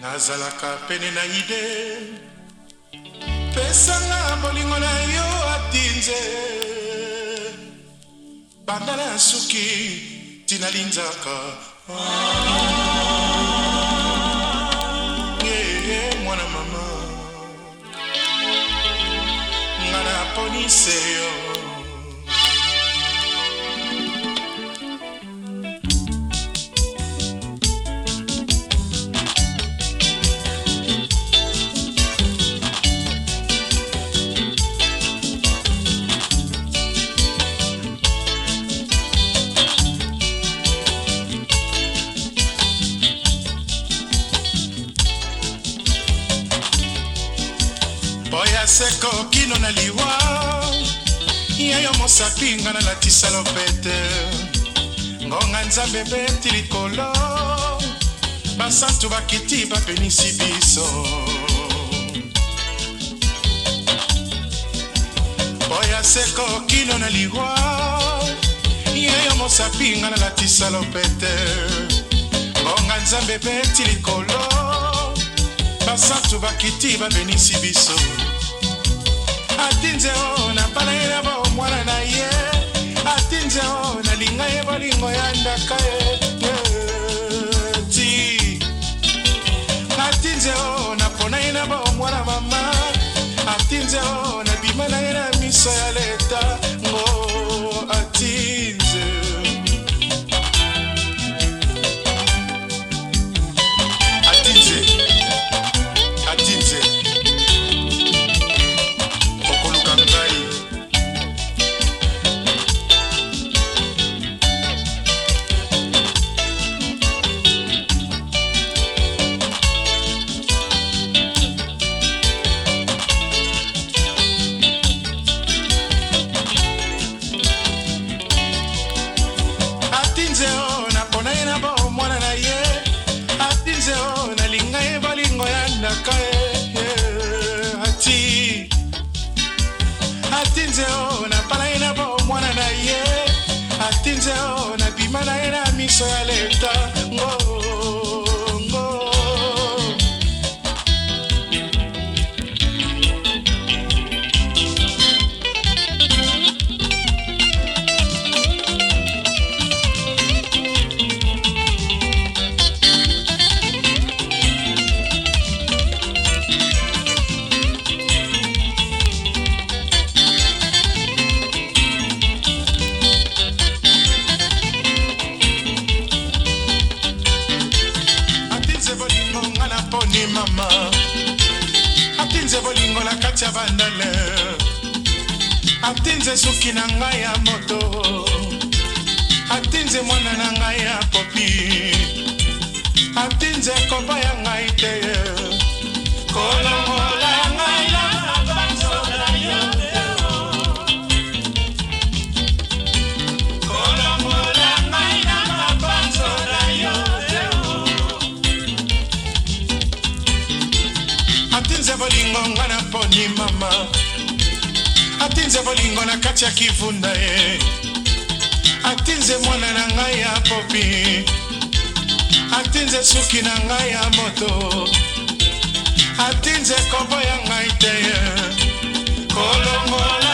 nazalaka pene na ide pesanga bolingo na yo atinze banda na suki tina linzaka yeye mwana mama nga na ponise yo bino na liwa ya yo mosapi nga nalatisa lopete ngonga nzambe beti likolo basantu bakiti bapenisi biso oya seko kino na liwa ya yo mosapi nga nalatisa lopete ngonga nzambe beti likolo basantu bakiti bapenisi biso atinze o napalayela bo mwana na ye atinze o nalinga ye bolingo ya ndaka ye ti atinze o napona ye na bo mwana mama atinze o nabima na ye na miso ya leta monga na poni mama atinze bolingo na kati ya bandale atinze suki na ngai ya moto atinze mwana na ngai ya popi atinze komba ya ngai te kolongo atinze bolingo na kati ya kivunda ye atinze mwana na ngai ya popi atinze suki na ngai ya moto atinze kombo ya ngai te ye kolongola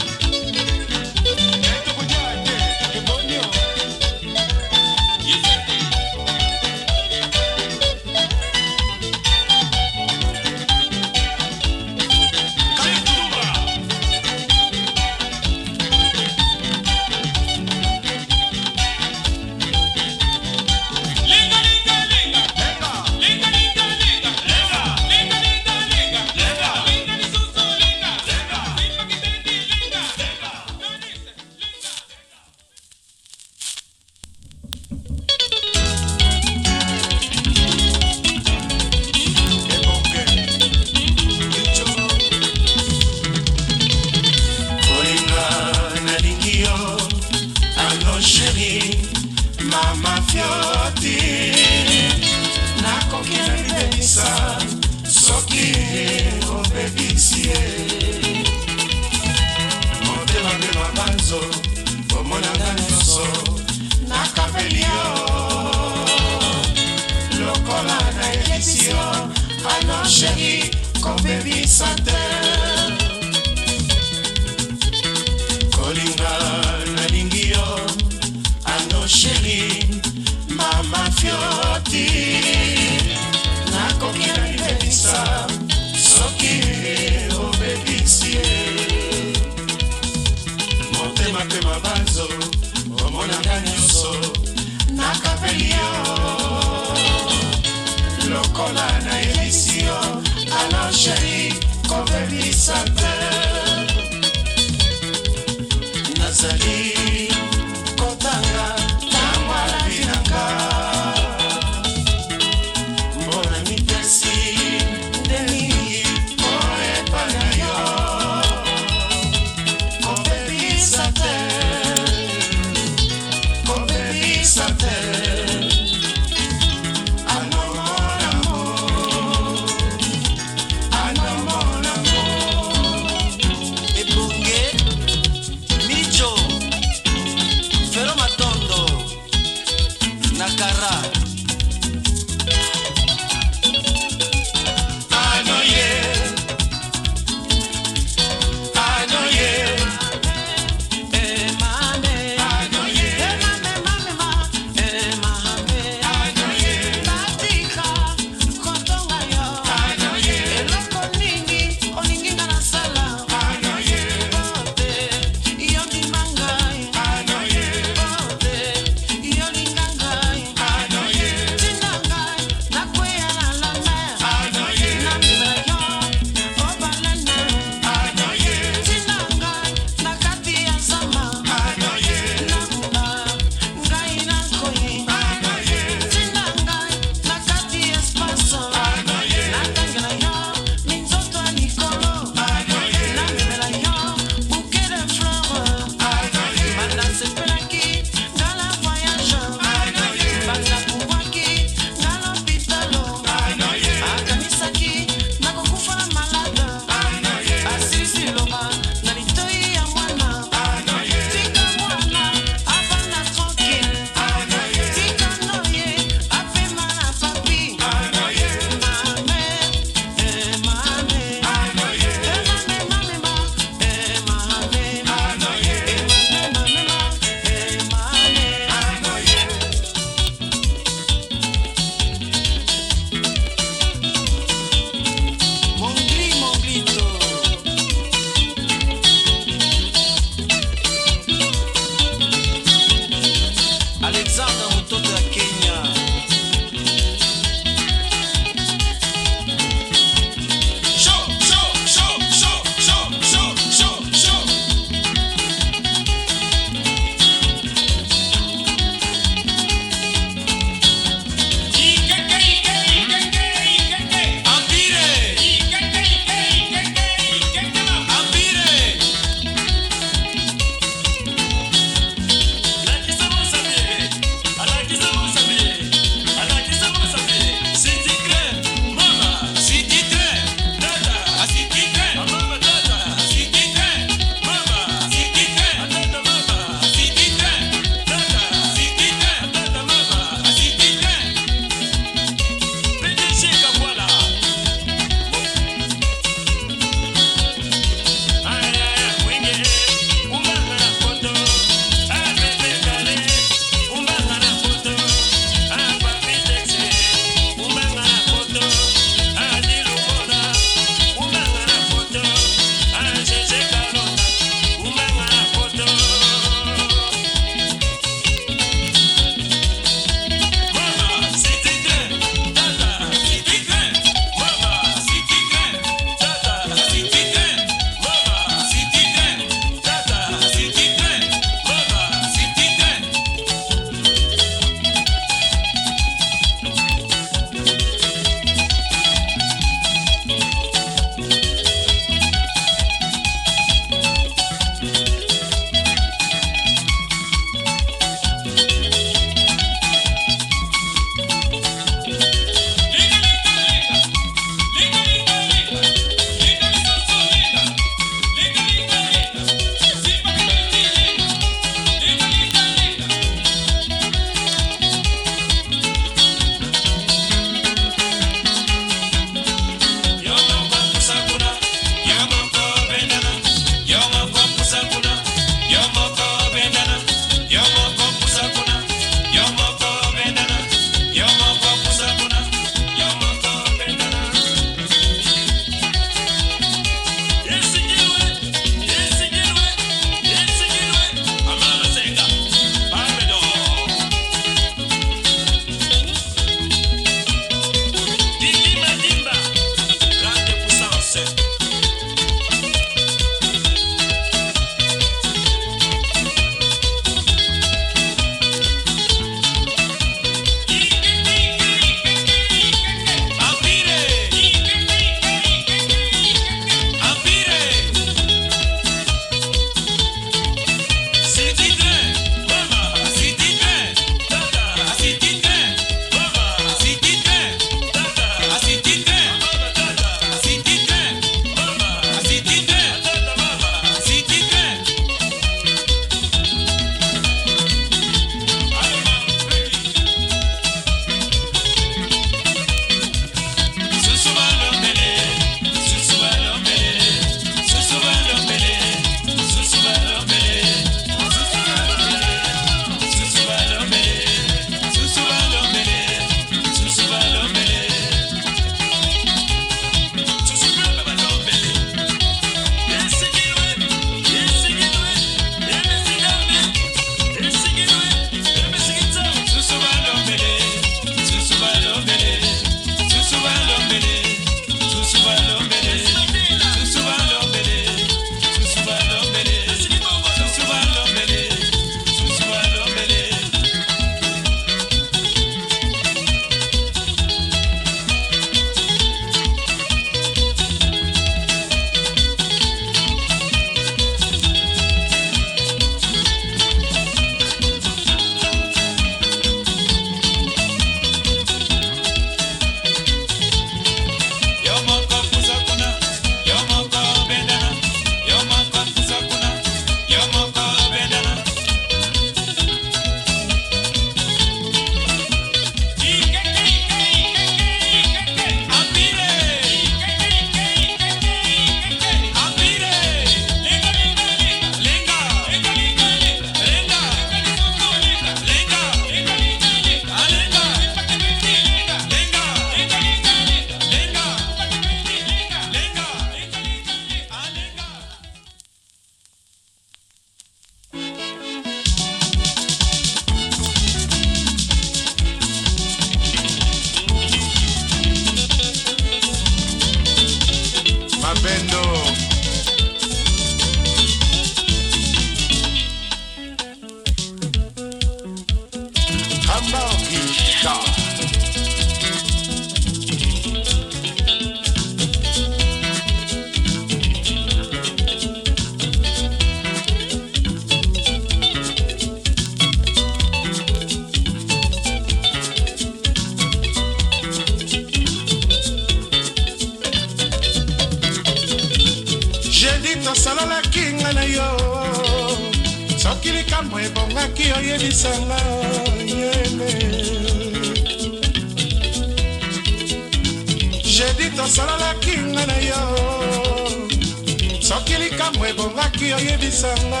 likambo ebongaki oyebisanga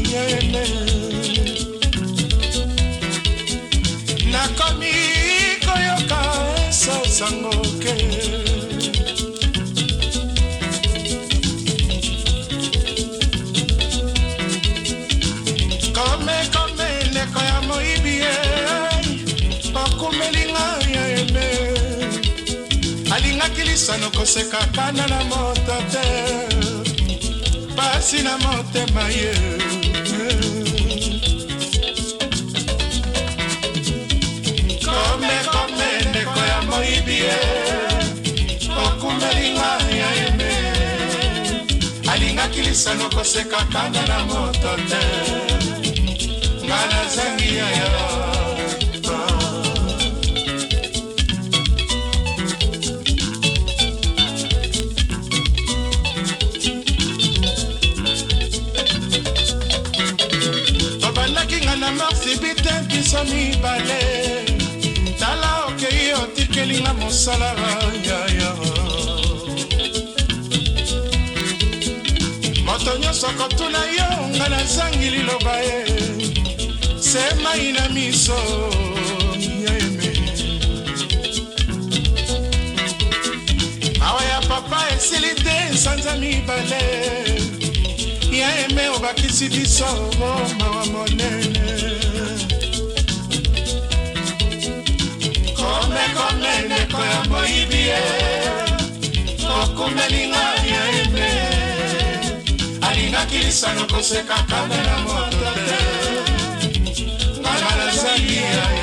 nyene nakomi koyoka esaosangoke komekome ndeko ya moyibi ye okumelinga yene alingaki lisano kosekakana na moto te kasi na motema ye kome kome ndeko ya moyibi ah, ye okumelinga ya yeme alingaki lisano kosekakanga na moto te nga nazangi ya yo miso mibale tala okei otikelinga mosala yaya moto nyonso kotuna yo nga nazangi liloba ye se mai na miso yaeme mawa ya papa esili te sanza mibale yaeme obakisi biso mawa monene kongeneko ya moyibi ye okumelinga ya ete alingaki lisano kosekaka mela moto te nganga nazali ya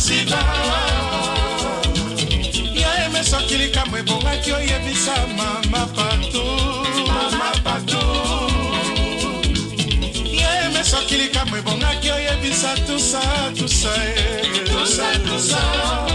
sida ya emesaki likambo ebongaki oyebisa mama patu mama patu ya emesaki likambo ebongaki oyebisa tusa tusa e tusa tusa, tusa.